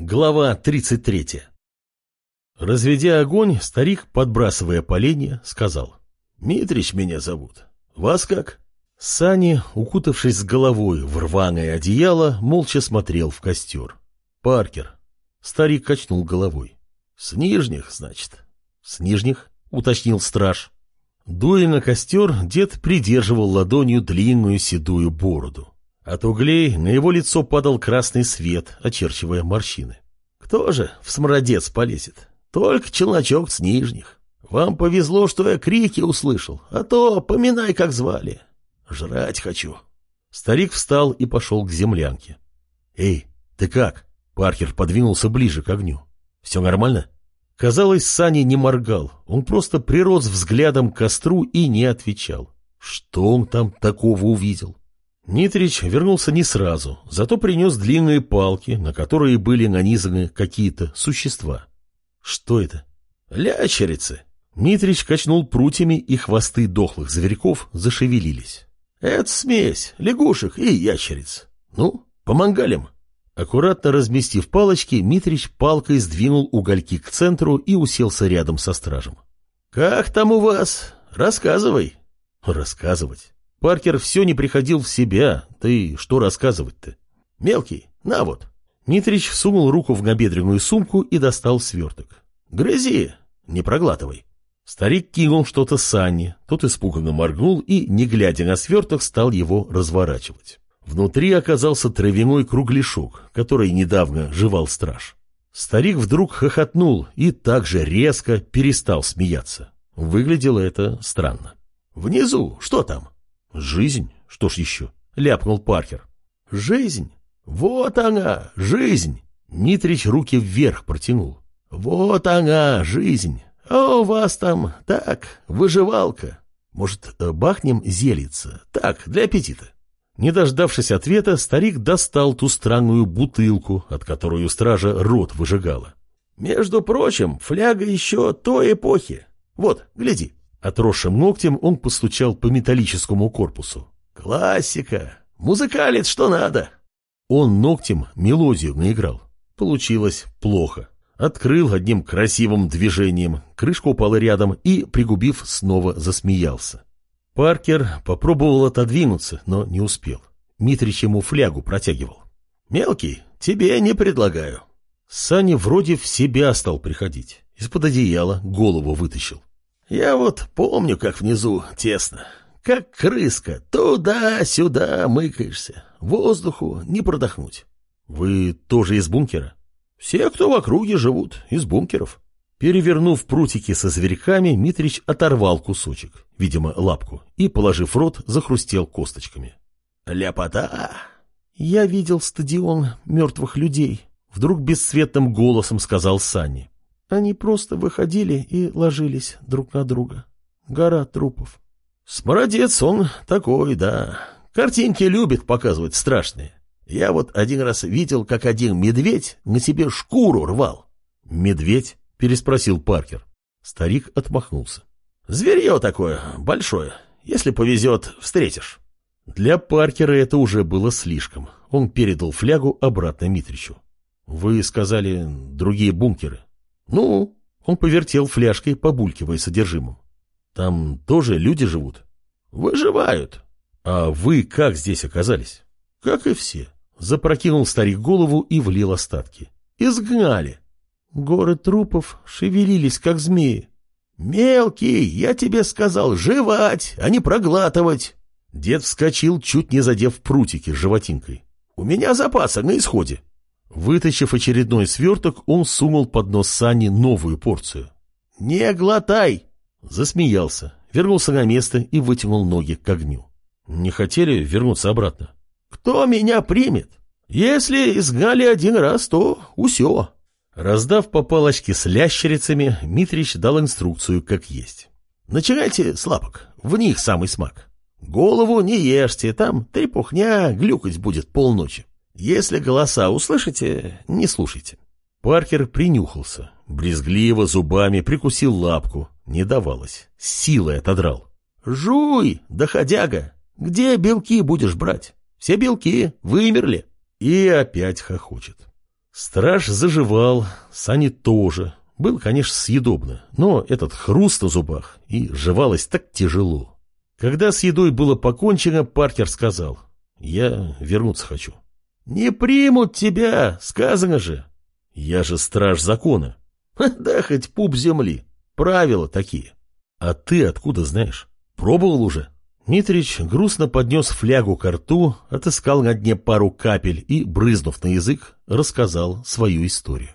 Глава 33 Разведя огонь, старик, подбрасывая поленья, сказал. «Митрич меня зовут. Вас как?» Сани, укутавшись с головой в рваное одеяло, молча смотрел в костер. «Паркер». Старик качнул головой. «С нижних, значит?» «С нижних», — уточнил страж. Дуя на костер, дед придерживал ладонью длинную седую бороду. От углей на его лицо падал красный свет, очерчивая морщины. Кто же в смородец полезет? Только челночок с нижних. Вам повезло, что я крики услышал, а то поминай, как звали. Жрать хочу. Старик встал и пошел к землянке. Эй, ты как? Паркер подвинулся ближе к огню. Все нормально? Казалось, Сани не моргал. Он просто прирос взглядом к костру и не отвечал. Что он там такого увидел? Нитрич вернулся не сразу, зато принес длинные палки, на которые были нанизаны какие-то существа. Что это? Лящерицы. Нитрич качнул прутьями, и хвосты дохлых зверьков зашевелились. Это смесь лягушек и ящериц. Ну, помангалим. Аккуратно разместив палочки, Митрич палкой сдвинул угольки к центру и уселся рядом со стражем. «Как там у вас? Рассказывай». «Рассказывать? Паркер все не приходил в себя, ты что рассказывать-то? Мелкий, на вот. Митрич сунул руку в набедренную сумку и достал сверток. Грызи, не проглатывай. Старик кинул что-то Санне, тот испуганно моргнул и, не глядя на сверток, стал его разворачивать. Внутри оказался травяной кругляшок, который недавно жевал страж. Старик вдруг хохотнул и также резко перестал смеяться. Выглядело это странно. «Внизу, что там?» «Жизнь? Что ж еще?» — ляпнул Паркер. «Жизнь? Вот она, жизнь!» Нитрич руки вверх протянул. «Вот она, жизнь! А у вас там, так, выживалка. Может, бахнем зелиться? Так, для аппетита». Не дождавшись ответа, старик достал ту странную бутылку, от которой у стража рот выжигала. «Между прочим, фляга еще той эпохи. Вот, гляди». Отросшим ногтем он постучал по металлическому корпусу. «Классика! Музыкалит, что надо!» Он ногтем мелодию наиграл. Получилось плохо. Открыл одним красивым движением, крышка упала рядом и, пригубив, снова засмеялся. Паркер попробовал отодвинуться, но не успел. Митрич ему флягу протягивал. «Мелкий, тебе не предлагаю». Саня вроде в себя стал приходить. Из-под одеяла голову вытащил. Я вот помню, как внизу тесно. Как крыска, туда-сюда мыкаешься. Воздуху не продохнуть. Вы тоже из бункера? Все, кто в округе живут, из бункеров. Перевернув прутики со зверьками, Митрич оторвал кусочек, видимо, лапку, и, положив рот, захрустел косточками. «Ляпота!» «Я видел стадион мертвых людей», — вдруг бесцветным голосом сказал Санни. Они просто выходили и ложились друг на друга. Гора трупов. Смородец он такой, да. Картинки любит показывать страшные. Я вот один раз видел, как один медведь на себе шкуру рвал. «Медведь?» — переспросил Паркер. Старик отмахнулся. «Зверье такое, большое. Если повезет, встретишь». Для Паркера это уже было слишком. Он передал флягу обратно Митричу. «Вы сказали, другие бункеры. «Ну?» Он повертел фляжкой, побулькивая содержимым. «Там тоже люди живут?» «Выживают». «А вы как здесь оказались?» «Как и все». Запрокинул старик голову и влил остатки. «Изгнали». Горы трупов шевелились, как змеи. «Мелкий, я тебе сказал, жевать, а не проглатывать!» Дед вскочил, чуть не задев прутики с животинкой. «У меня запаса на исходе!» Вытащив очередной сверток, он сунул под нос Сани новую порцию. «Не глотай!» Засмеялся, вернулся на место и вытянул ноги к огню. Не хотели вернуться обратно? «Кто меня примет? Если изгнали один раз, то усё!» Раздав по палочке с лящерицами, Митрич дал инструкцию, как есть. «Начинайте с лапок, в них самый смак. Голову не ешьте, там трепухня, глюкать будет полночи. Если голоса услышите, не слушайте. Паркер принюхался, брезгливо зубами прикусил лапку, не давалось, силой отодрал. «Жуй, доходяга! Где белки будешь брать? Все белки вымерли!» И опять хохочет. Страж заживал, Сани тоже. Было, конечно, съедобно, но этот хруст на зубах и жевалось так тяжело. Когда с едой было покончено, Паркер сказал, «Я вернуться хочу». «Не примут тебя, сказано же». «Я же страж закона». «Да хоть пуп земли. Правила такие». «А ты откуда знаешь? Пробовал уже?» Митрич грустно поднес флягу к рту, отыскал на дне пару капель и, брызнув на язык, рассказал свою историю.